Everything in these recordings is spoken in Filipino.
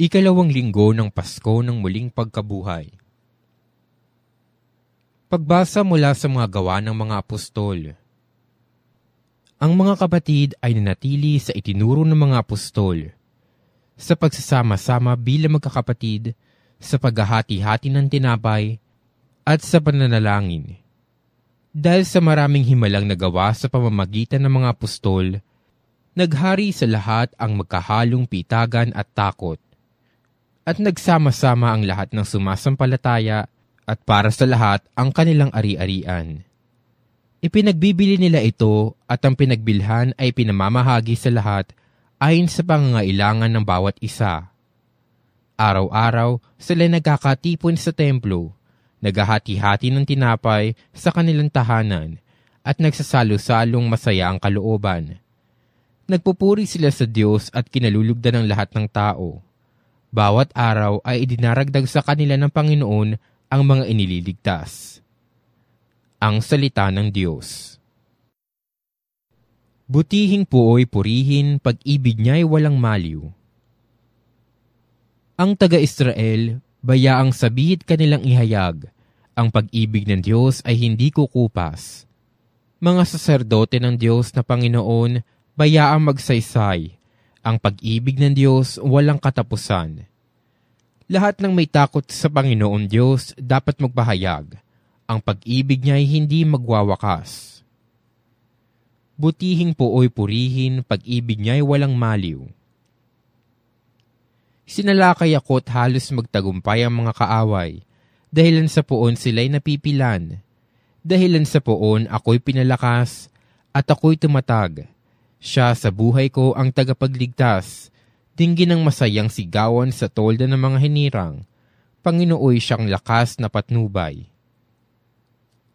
Ikalawang linggo ng Pasko ng muling pagkabuhay. Pagbasa mula sa mga gawa ng mga apostol. Ang mga kapatid ay nanatili sa itinuro ng mga apostol sa pagsasama-sama bilang magkakapatid, sa paghahati-hati ng tinapay, at sa pananalangin. Dahil sa maraming himalang nagawa sa pamamagitan ng mga apostol, naghari sa lahat ang magkahalong pitagan at takot at nagsama-sama ang lahat ng sumasampalataya at para sa lahat ang kanilang ari-arian. Ipinagbibili nila ito at ang pinagbilhan ay pinamamahagi sa lahat ayon sa pangangailangan ng bawat isa. Araw-araw sila nagkakatipon sa templo, naghahati-hati ng tinapay sa kanilang tahanan at nagsasalo-salong masaya ang kalooban. Nagpupuri sila sa Diyos at kinalulugdan ng lahat ng tao bawat araw ay idinaragdag sa kanila ng Panginoon ang mga inililigtas. Ang Salita ng Diyos Butihing puoy purihin, pag-ibig niya'y walang maliw. Ang taga-Israel, bayaang sabihit kanilang ihayag, ang pag-ibig ng Diyos ay hindi kukupas. Mga saserdote ng Diyos na Panginoon, bayaang magsaysay, ang pag-ibig ng Diyos walang katapusan. Lahat ng may takot sa Panginoon Diyos dapat magpahayag. Ang pag-ibig niya ay hindi magwawakas. Butihing pooy purihin, pag-ibig niya ay walang maliw. Sinalakay ako't halos magtagumpay ang mga kaaway. Dahilan sa poon sila'y napipilan. Dahilan sa poon ako'y pinalakas at ako'y tumatag siya sa buhay ko ang tagapagligtas, dinggin ng masayang sigawan sa tolda ng mga hinirang. Panginooy siyang lakas na patnubay.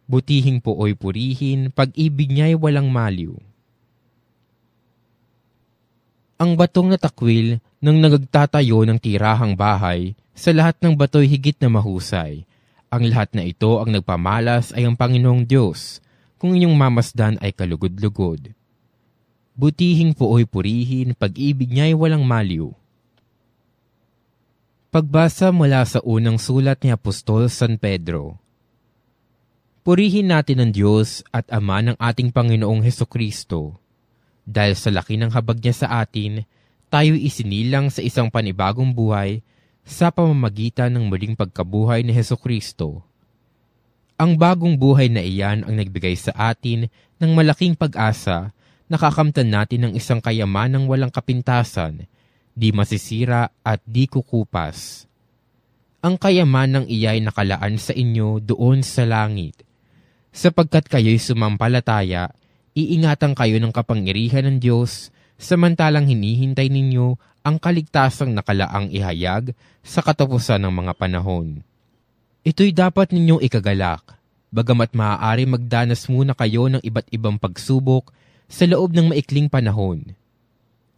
Butihing pooy purihin, pag-ibig niya'y walang maliw. Ang batong na takwil nang nagagtatayo ng tirahang bahay, sa lahat ng bato'y higit na mahusay. Ang lahat na ito ang nagpamalas ay ang Panginoong Diyos, kung inyong mamasdan ay kalugod-lugod butihing puoy purihin, pag-ibig niya'y walang maliw. Pagbasa mula sa unang sulat ni Apostol San Pedro. Purihin natin ang Diyos at Ama ng ating Panginoong Heso Kristo. Dahil sa laki ng habag niya sa atin, tayo isinilang sa isang panibagong buhay sa pamamagitan ng muling pagkabuhay ni Heso Kristo. Ang bagong buhay na iyan ang nagbigay sa atin ng malaking pag-asa nakakamtan natin ng isang kayamanang walang kapintasan, di masisira at di kukupas. Ang kayamanang iyay nakalaan sa inyo doon sa langit. Sapagkat kayo'y sumampalataya, iingatan kayo ng kapangyarihan ng Diyos, samantalang hinihintay ninyo ang kaligtasang nakalaang ihayag sa katapusan ng mga panahon. Ito'y dapat ninyong ikagalak, bagamat maaari magdanas muna kayo ng iba't ibang pagsubok sa loob ng maikling panahon.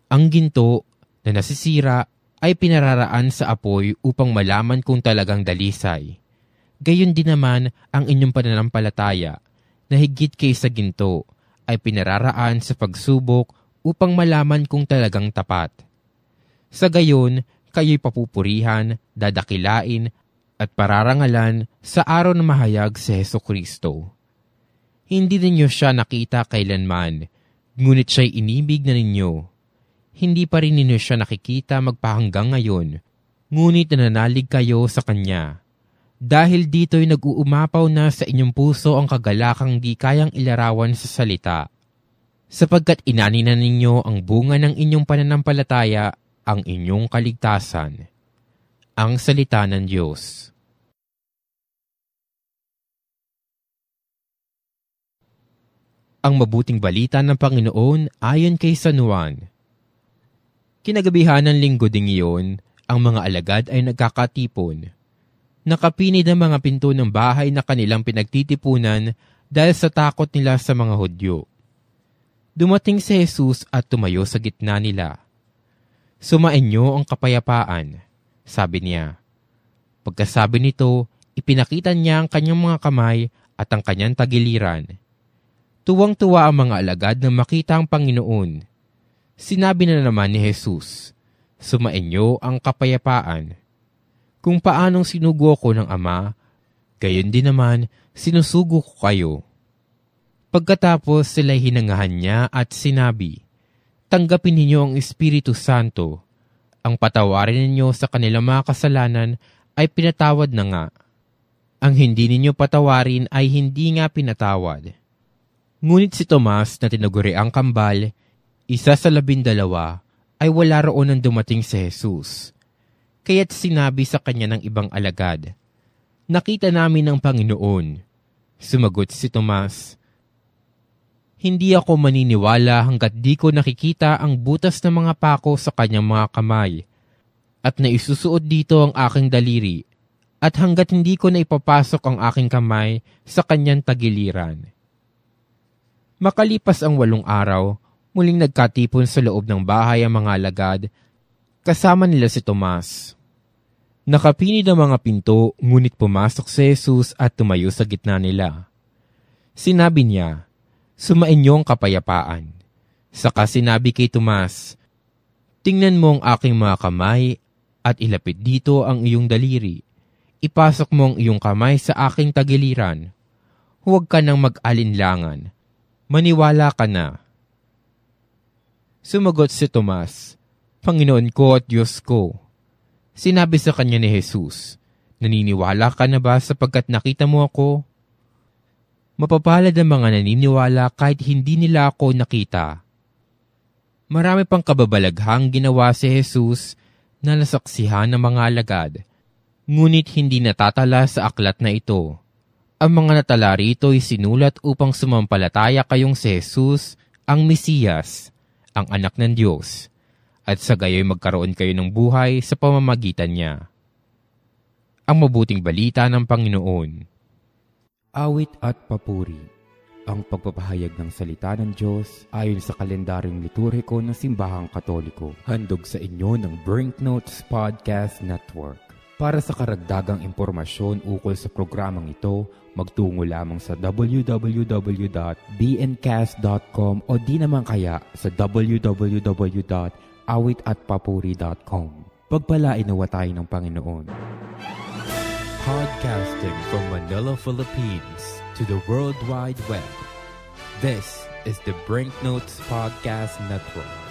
Ang ginto na nasisira ay pinararaan sa apoy upang malaman kung talagang dalisay. Gayon din naman ang inyong pananampalataya na higit kaysa ginto ay pinararaan sa pagsubok upang malaman kung talagang tapat. Sa gayon, kayo'y papupurihan, dadakilain, at pararangalan sa araw na mahayag si Heso Kristo. Hindi ninyo siya nakita kailanman, Ngunit siya'y inibig na ninyo. Hindi pa rin ninyo siya nakikita magpahanggang ngayon, ngunit nananalig kayo sa Kanya. Dahil dito'y nag-uumapaw na sa inyong puso ang kagalakang di kayang ilarawan sa salita. Sapagkat inani na ninyo ang bunga ng inyong pananampalataya, ang inyong kaligtasan. Ang Salita ng Diyos. Ang mabuting balita ng Panginoon ayon kay San Juan. Kinagabihan ng linggo ding iyon, ang mga alagad ay nagkakatipon. Nakapinid ang mga pinto ng bahay na kanilang pinagtitipunan dahil sa takot nila sa mga Hudyo. Dumating si Jesus at tumayo sa gitna nila. Sumain niyo ang kapayapaan, sabi niya. Pagkasabi nito, ipinakita niya ang kanyang mga kamay at ang kanyang tagiliran Tuwang-tuwa ang mga alagad na makita ang Panginoon. Sinabi na naman ni Jesus, sumainyo ang kapayapaan. Kung paanong sinugo ko ng Ama, gayon din naman sinusugo ko kayo. Pagkatapos sila hinangahan niya at sinabi, Tanggapin ninyo ang Espiritu Santo. Ang patawarin ninyo sa kanilang mga kasalanan ay pinatawad na nga. Ang hindi ninyo patawarin ay hindi nga pinatawad. Ngunit si Tomas na tinaguri ang kambal, isa sa labindalawa, ay wala roon nang dumating si Jesus. Kaya't sinabi sa kanya ng ibang alagad, Nakita namin ang Panginoon. Sumagot si Tomas, Hindi ako maniniwala hanggat di ko nakikita ang butas ng mga pako sa kanyang mga kamay at naisusuot dito ang aking daliri at hanggat hindi ko na ipapasok ang aking kamay sa kanyang tagiliran. Makalipas ang walong araw, muling nagkatipon sa loob ng bahay ang mga alagad, kasama nila si Tomas. Nakapinid ang mga pinto, ngunit pumasok si Jesus at tumayo sa gitna nila. Sinabi niya, Sumainyo ang kapayapaan. Saka sinabi kay Tomas, Tingnan mo ang aking mga kamay at ilapit dito ang iyong daliri. Ipasok mo ang iyong kamay sa aking tagiliran. Huwag ka nang mag-alinlangan. Maniwala ka na. Sumagot si Tomas, Panginoon ko at Diyos ko Sinabi sa kanya ni Jesus, Naniniwala ka na ba sapagkat nakita mo ako? Mapapalad ang mga naniniwala kahit hindi nila ako nakita. Marami pang kababalaghang ginawa si Jesus na nasaksihan ng mga alagad, ngunit hindi natatala sa aklat na ito. Ang mga natala rito ay sinulat upang sumampalataya kayong si Jesus, ang Mesiyas, ang anak ng Diyos, at sa gayoy magkaroon kayo ng buhay sa pamamagitan niya. Ang mabuting balita ng Panginoon. Awit at papuri. Ang pagpapahayag ng salita ng Diyos ayon sa kalendaryong liturhiko ng Simbahang Katoliko. Handog sa inyo ng Brinknotes Podcast Network. Para sa karagdagang impormasyon ukol sa programang ito, magtungo lamang sa www.bncast.com o di naman kaya sa www awit at papuri.com. Pagpalain nawa tayo ng Panginoon. Podcasting from Manila, Philippines to the World Wide Web. This is the Brink Notes Podcast Network.